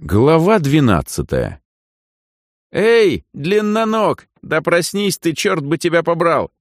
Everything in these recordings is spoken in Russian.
Глава двенадцатая. «Эй, длинноног, да проснись ты, черт бы тебя побрал!»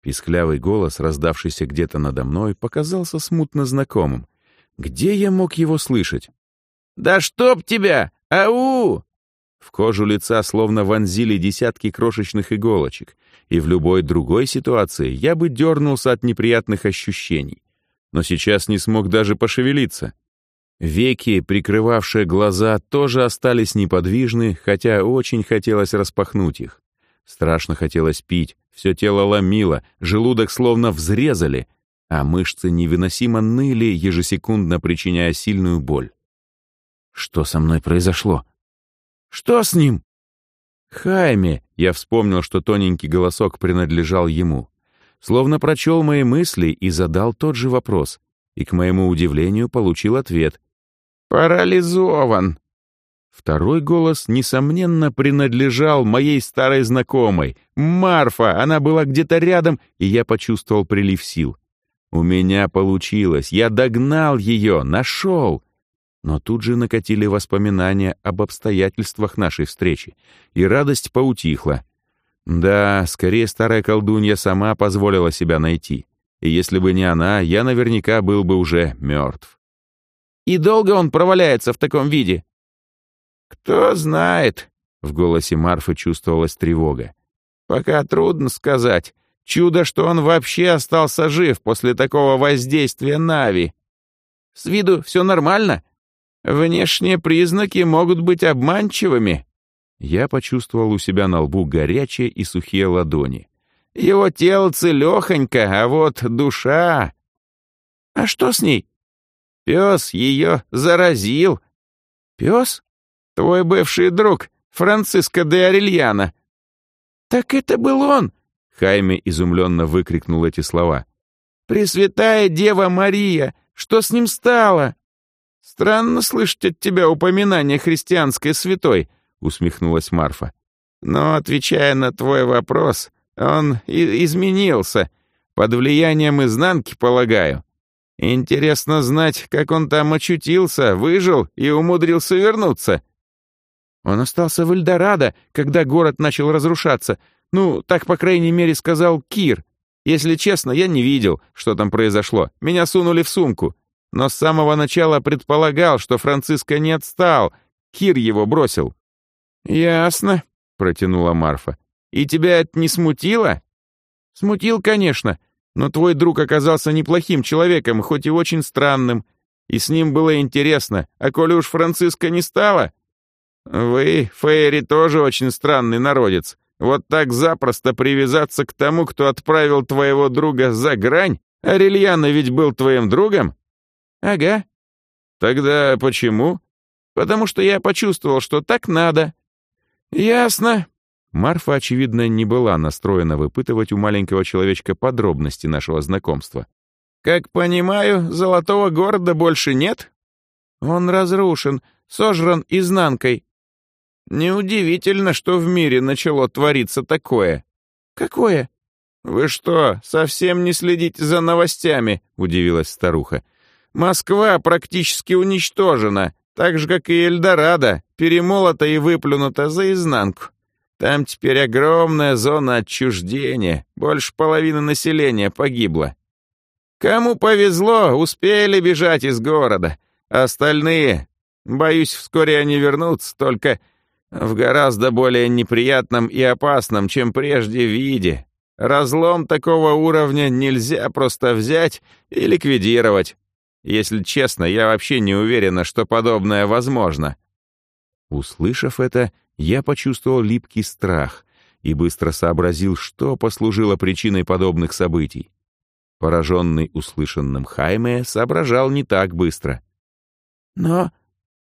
Писклявый голос, раздавшийся где-то надо мной, показался смутно знакомым. Где я мог его слышать? «Да чтоб тебя! Ау!» В кожу лица словно вонзили десятки крошечных иголочек, и в любой другой ситуации я бы дернулся от неприятных ощущений. Но сейчас не смог даже пошевелиться. Веки, прикрывавшие глаза, тоже остались неподвижны, хотя очень хотелось распахнуть их. Страшно хотелось пить, все тело ломило, желудок словно взрезали, а мышцы невыносимо ныли, ежесекундно причиняя сильную боль. Что со мной произошло? Что с ним? Хайме, я вспомнил, что тоненький голосок принадлежал ему. Словно прочел мои мысли и задал тот же вопрос. И, к моему удивлению, получил ответ. «Парализован!» Второй голос, несомненно, принадлежал моей старой знакомой. Марфа, она была где-то рядом, и я почувствовал прилив сил. У меня получилось, я догнал ее, нашел. Но тут же накатили воспоминания об обстоятельствах нашей встречи, и радость поутихла. Да, скорее старая колдунья сама позволила себя найти. И если бы не она, я наверняка был бы уже мертв. И долго он проваляется в таком виде?» «Кто знает», — в голосе Марфы чувствовалась тревога. «Пока трудно сказать. Чудо, что он вообще остался жив после такого воздействия Нави. С виду все нормально? Внешние признаки могут быть обманчивыми». Я почувствовал у себя на лбу горячие и сухие ладони. «Его тело целехонько, а вот душа...» «А что с ней?» Пес ее заразил. Пес? Твой бывший друг, Франциско де Орельяно. Так это был он! Хайме изумленно выкрикнул эти слова. «Пресвятая Дева Мария! Что с ним стало?» «Странно слышать от тебя упоминание христианской святой», — усмехнулась Марфа. «Но, отвечая на твой вопрос, он изменился. Под влиянием изнанки, полагаю. Интересно знать, как он там очутился, выжил и умудрился вернуться. Он остался в Эльдорадо, когда город начал разрушаться. Ну, так, по крайней мере, сказал Кир. Если честно, я не видел, что там произошло. Меня сунули в сумку. Но с самого начала предполагал, что Франциско не отстал. Кир его бросил. «Ясно», — протянула Марфа. «И тебя это не смутило?» «Смутил, конечно. Но твой друг оказался неплохим человеком, хоть и очень странным. И с ним было интересно. А коли уж Франциска не стало... Вы, Фейри, тоже очень странный народец. Вот так запросто привязаться к тому, кто отправил твоего друга за грань? Арельяна ведь был твоим другом? Ага. Тогда почему? Потому что я почувствовал, что так надо. Ясно. Марфа, очевидно, не была настроена выпытывать у маленького человечка подробности нашего знакомства. «Как понимаю, золотого города больше нет?» «Он разрушен, сожран изнанкой». «Неудивительно, что в мире начало твориться такое». «Какое?» «Вы что, совсем не следите за новостями?» — удивилась старуха. «Москва практически уничтожена, так же, как и Эльдорадо, перемолота и выплюнута за изнанку. Там теперь огромная зона отчуждения, больше половины населения погибло. Кому повезло, успели бежать из города. Остальные, боюсь, вскоре они вернутся, только в гораздо более неприятном и опасном, чем прежде, виде. Разлом такого уровня нельзя просто взять и ликвидировать. Если честно, я вообще не уверена, что подобное возможно. Услышав это, я почувствовал липкий страх и быстро сообразил, что послужило причиной подобных событий. Пораженный услышанным Хайме соображал не так быстро. «Но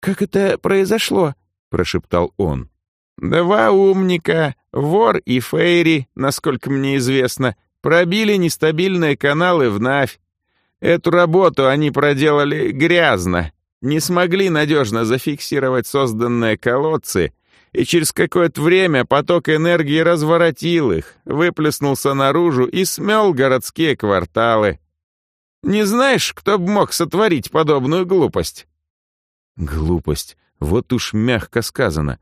как это произошло?» — прошептал он. «Два умника, вор и Фейри, насколько мне известно, пробили нестабильные каналы в Навь. Эту работу они проделали грязно, не смогли надежно зафиксировать созданные колодцы и через какое-то время поток энергии разворотил их, выплеснулся наружу и смел городские кварталы. Не знаешь, кто бы мог сотворить подобную глупость? Глупость. Вот уж мягко сказано.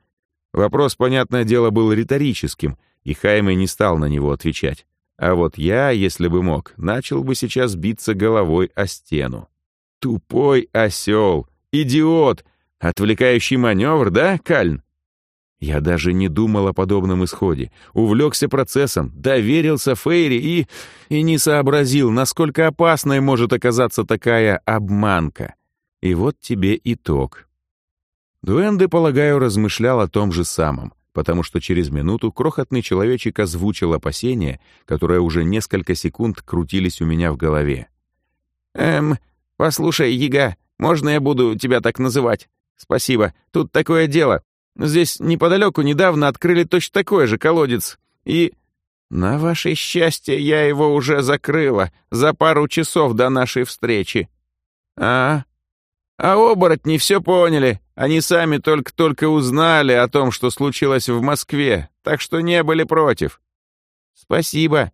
Вопрос, понятное дело, был риторическим, и Хайме не стал на него отвечать. А вот я, если бы мог, начал бы сейчас биться головой о стену. Тупой осел, идиот, отвлекающий маневр, да, Кальн? Я даже не думал о подобном исходе, увлекся процессом, доверился Фейре и... и не сообразил, насколько опасной может оказаться такая обманка. И вот тебе итог. Дуэнде, полагаю, размышлял о том же самом, потому что через минуту крохотный человечек озвучил опасения, которые уже несколько секунд крутились у меня в голове. «Эм, послушай, Яга, можно я буду тебя так называть? Спасибо, тут такое дело. Здесь неподалеку недавно открыли точно такой же колодец. И на ваше счастье я его уже закрыла за пару часов до нашей встречи. А? А оборотни все поняли. Они сами только-только узнали о том, что случилось в Москве, так что не были против. Спасибо.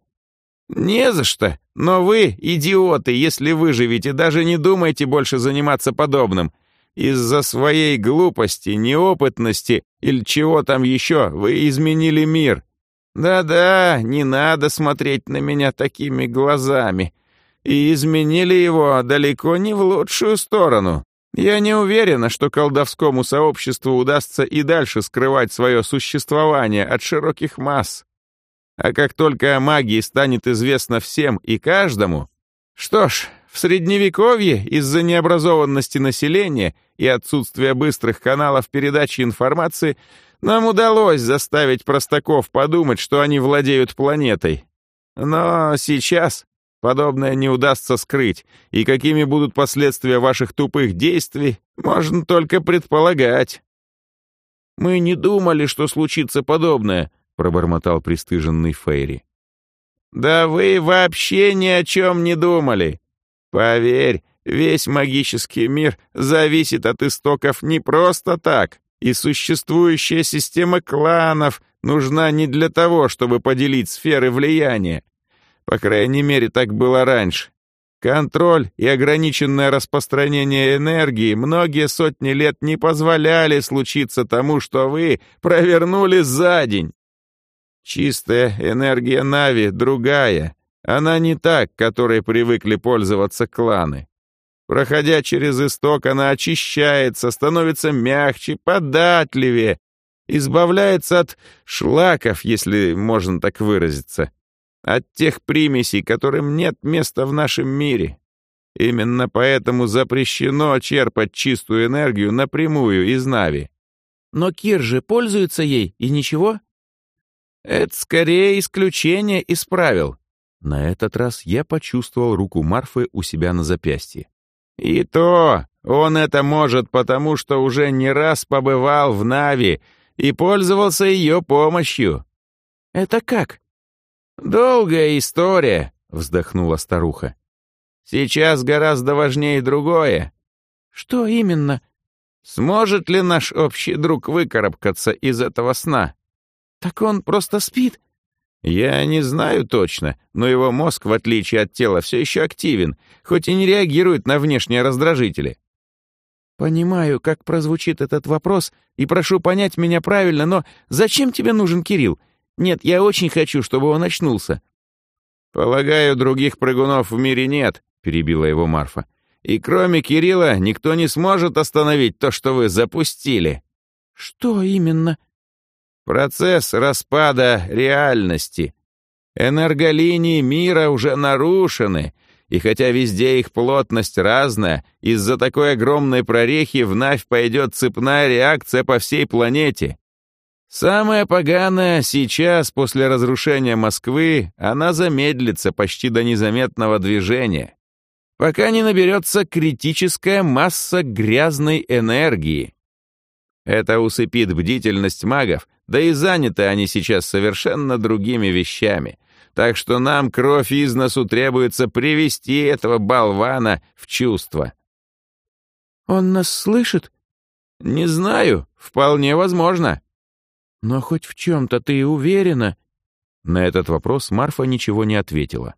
Не за что. Но вы, идиоты, если выживете, даже не думайте больше заниматься подобным. Из-за своей глупости, неопытности или чего там еще вы изменили мир. Да-да, не надо смотреть на меня такими глазами. И изменили его далеко не в лучшую сторону. Я не уверена, что колдовскому сообществу удастся и дальше скрывать свое существование от широких масс. А как только о магии станет известно всем и каждому... Что ж, в Средневековье из-за необразованности населения и отсутствия быстрых каналов передачи информации нам удалось заставить простаков подумать, что они владеют планетой. Но сейчас подобное не удастся скрыть, и какими будут последствия ваших тупых действий, можно только предполагать. «Мы не думали, что случится подобное», — пробормотал пристыженный Фейри. «Да вы вообще ни о чем не думали. Поверь, весь магический мир зависит от истоков не просто так, и существующая система кланов нужна не для того, чтобы поделить сферы влияния. По крайней мере, так было раньше. Контроль и ограниченное распространение энергии многие сотни лет не позволяли случиться тому, что вы провернули за день. Чистая энергия Нави другая, она не так, которой привыкли пользоваться кланы. Проходя через исток, она очищается, становится мягче, податливее, избавляется от шлаков, если можно так выразиться, от тех примесей, которым нет места в нашем мире. Именно поэтому запрещено черпать чистую энергию напрямую из Нави. Но Кир же пользуется ей, и ничего? Это скорее исключение из правил. На этот раз я почувствовал руку Марфы у себя на запястье. «И то он это может, потому что уже не раз побывал в Нави и пользовался ее помощью». «Это как?» «Долгая история», — вздохнула старуха. «Сейчас гораздо важнее другое». «Что именно?» «Сможет ли наш общий друг выкарабкаться из этого сна?» «Так он просто спит?» Я не знаю точно, но его мозг, в отличие от тела, все еще активен, хоть и не реагирует на внешние раздражители. Понимаю, как прозвучит этот вопрос, и прошу понять меня правильно, но зачем тебе нужен Кирилл? Нет, я очень хочу, чтобы он очнулся. Полагаю, других прыгунов в мире нет, перебила его Марфа. И кроме Кирилла никто не сможет остановить то, что вы запустили. Что именно? Процесс распада реальности. Энерголинии мира уже нарушены, и хотя везде их плотность разная, из-за такой огромной прорехи вновь пойдет цепная реакция по всей планете. Самое поганое сейчас, после разрушения Москвы, она замедлится почти до незаметного движения, пока не наберется критическая масса грязной энергии. Это усыпит бдительность магов, да и заняты они сейчас совершенно другими вещами. Так что нам кровь из носу требуется привести этого болвана в чувство. Он нас слышит? Не знаю, вполне возможно. Но хоть в чем-то ты уверена? На этот вопрос Марфа ничего не ответила.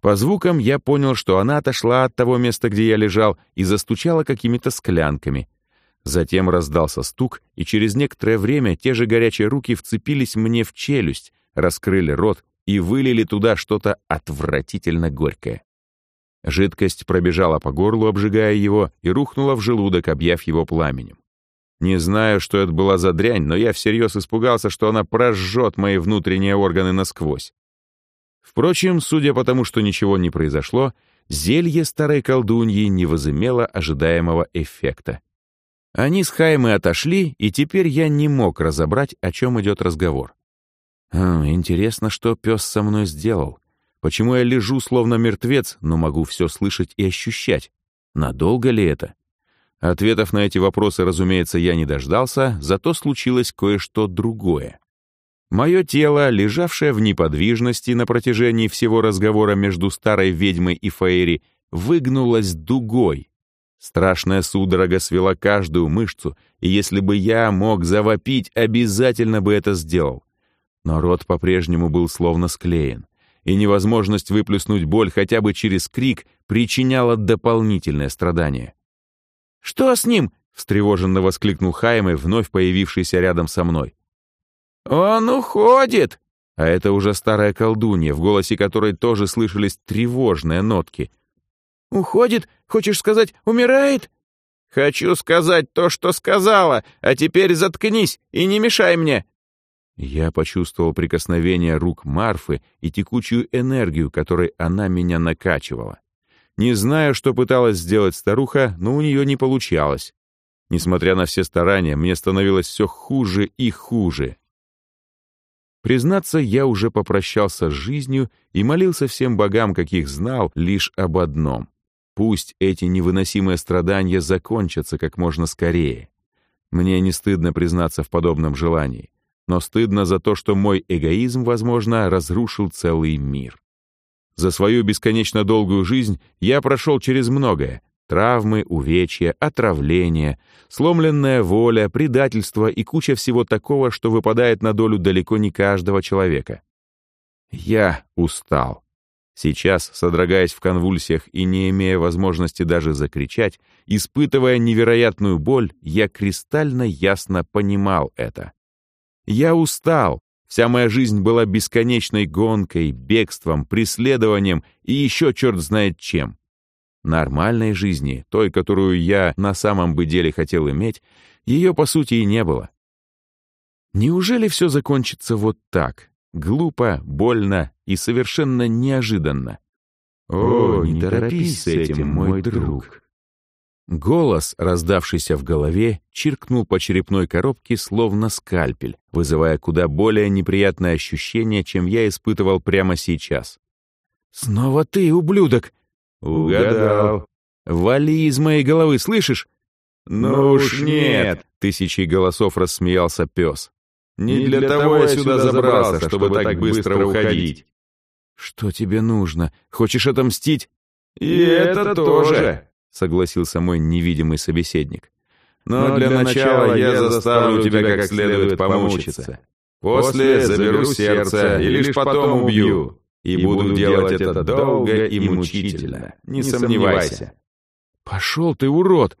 По звукам я понял, что она отошла от того места, где я лежал, и застучала какими-то склянками. Затем раздался стук, и через некоторое время те же горячие руки вцепились мне в челюсть, раскрыли рот и вылили туда что-то отвратительно горькое. Жидкость пробежала по горлу, обжигая его, и рухнула в желудок, объяв его пламенем. Не знаю, что это была за дрянь, но я всерьез испугался, что она прожжет мои внутренние органы насквозь. Впрочем, судя по тому, что ничего не произошло, зелье старой колдуньи не возымело ожидаемого эффекта. Они с Хаймой отошли, и теперь я не мог разобрать, о чем идет разговор. Хм, интересно, что пес со мной сделал. Почему я лежу, словно мертвец, но могу все слышать и ощущать? Надолго ли это? Ответов на эти вопросы, разумеется, я не дождался, зато случилось кое-что другое. Мое тело, лежавшее в неподвижности на протяжении всего разговора между старой ведьмой и Фаэри, выгнулось дугой. Страшная судорога свела каждую мышцу, и если бы я мог завопить, обязательно бы это сделал. Но рот по-прежнему был словно склеен, и невозможность выплеснуть боль хотя бы через крик причиняла дополнительное страдание. «Что с ним?» — встревоженно воскликнул Хайме, вновь появившийся рядом со мной. «Он уходит!» А это уже старая колдунья, в голосе которой тоже слышались тревожные нотки. «Уходит? Хочешь сказать, умирает?» «Хочу сказать то, что сказала, а теперь заткнись и не мешай мне!» Я почувствовал прикосновение рук Марфы и текучую энергию, которой она меня накачивала. Не знаю, что пыталась сделать старуха, но у нее не получалось. Несмотря на все старания, мне становилось все хуже и хуже. Признаться, я уже попрощался с жизнью и молился всем богам, каких знал, лишь об одном. Пусть эти невыносимые страдания закончатся как можно скорее. Мне не стыдно признаться в подобном желании, но стыдно за то, что мой эгоизм, возможно, разрушил целый мир. За свою бесконечно долгую жизнь я прошел через многое, Травмы, увечья, отравления, сломленная воля, предательство и куча всего такого, что выпадает на долю далеко не каждого человека. Я устал. Сейчас, содрогаясь в конвульсиях и не имея возможности даже закричать, испытывая невероятную боль, я кристально ясно понимал это. Я устал. Вся моя жизнь была бесконечной гонкой, бегством, преследованием и еще черт знает чем. Нормальной жизни, той, которую я на самом бы деле хотел иметь, ее, по сути, и не было. Неужели все закончится вот так? Глупо, больно и совершенно неожиданно. «О, не торопись с этим, мой друг!» Голос, раздавшийся в голове, чиркнул по черепной коробке словно скальпель, вызывая куда более неприятное ощущение, чем я испытывал прямо сейчас. «Снова ты, ублюдок!» «Угадал». «Вали из моей головы, слышишь?» «Ну уж нет!» — тысячей голосов рассмеялся пес. «Не для того я сюда забрался, чтобы так быстро уходить». «Что тебе нужно? Хочешь отомстить?» «И это тоже!» — согласился мой невидимый собеседник. «Но для начала я заставлю тебя как следует помучиться. После заберу сердце и лишь потом убью. И буду делать это долго и мучительно, не сомневайся. Пошел ты, урод!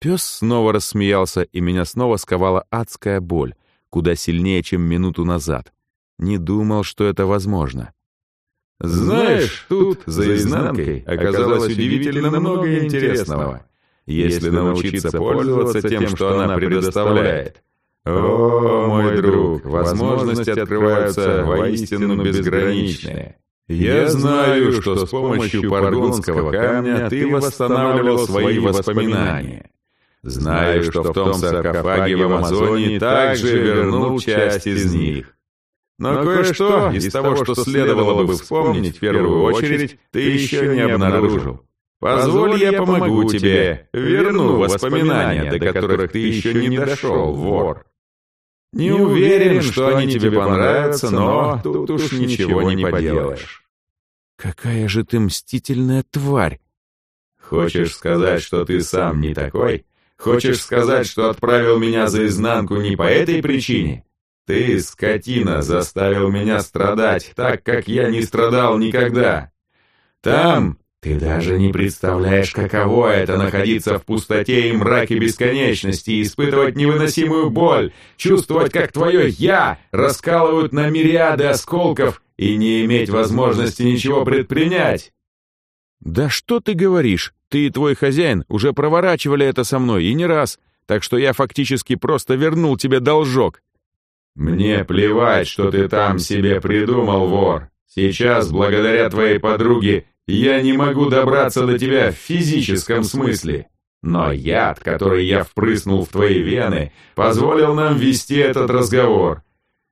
Пес снова рассмеялся, и меня снова сковала адская боль, куда сильнее, чем минуту назад. Не думал, что это возможно. Знаешь, тут, за изнанкой, оказалось удивительно много интересного, если научиться пользоваться тем, что она предоставляет. О, мой друг, возможности открываются воистину безграничные. Я знаю, что с помощью паргонского камня ты восстанавливал свои воспоминания. Знаю, что в том саркофаге в Амазонии также вернул часть из них. Но кое-что из того, что следовало бы вспомнить в первую очередь, ты еще не обнаружил. Позволь, я помогу тебе, верну воспоминания, до которых ты еще не дошел, вор. Не уверен, что они тебе понравятся, но тут уж ничего не поделаешь. Какая же ты мстительная тварь! Хочешь сказать, что ты сам не такой? Хочешь сказать, что отправил меня за изнанку не по этой причине? Ты, скотина, заставил меня страдать, так как я не страдал никогда. Там, Ты даже не представляешь, каково это находиться в пустоте и мраке бесконечности, испытывать невыносимую боль, чувствовать, как твое «я» раскалывают на мириады осколков и не иметь возможности ничего предпринять. «Да что ты говоришь? Ты и твой хозяин уже проворачивали это со мной, и не раз, так что я фактически просто вернул тебе должок». «Мне плевать, что ты там себе придумал, вор. Сейчас, благодаря твоей подруге, я не могу добраться до тебя в физическом смысле. Но яд, который я впрыснул в твои вены, позволил нам вести этот разговор.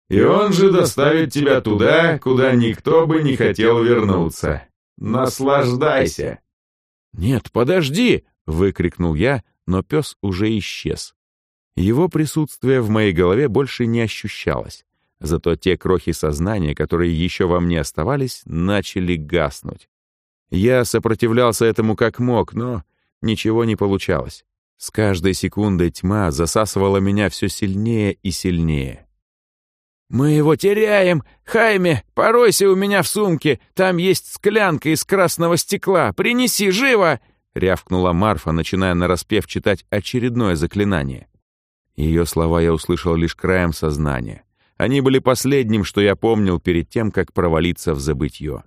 И он же доставит тебя туда, куда никто бы не хотел вернуться. Наслаждайся!» «Нет, подожди!» — выкрикнул я, но пес уже исчез. Его присутствие в моей голове больше не ощущалось. Зато те крохи сознания, которые еще во мне оставались, начали гаснуть. Я сопротивлялся этому как мог, но ничего не получалось. С каждой секундой тьма засасывала меня все сильнее и сильнее. «Мы его теряем! Хайме, поройся у меня в сумке! Там есть склянка из красного стекла! Принеси, живо!» — рявкнула Марфа, начиная нараспев читать очередное заклинание. Ее слова я услышал лишь краем сознания. Они были последним, что я помнил перед тем, как провалиться в забытье.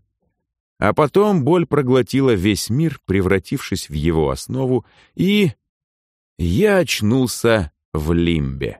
А потом боль проглотила весь мир, превратившись в его основу, и... Я очнулся в лимбе.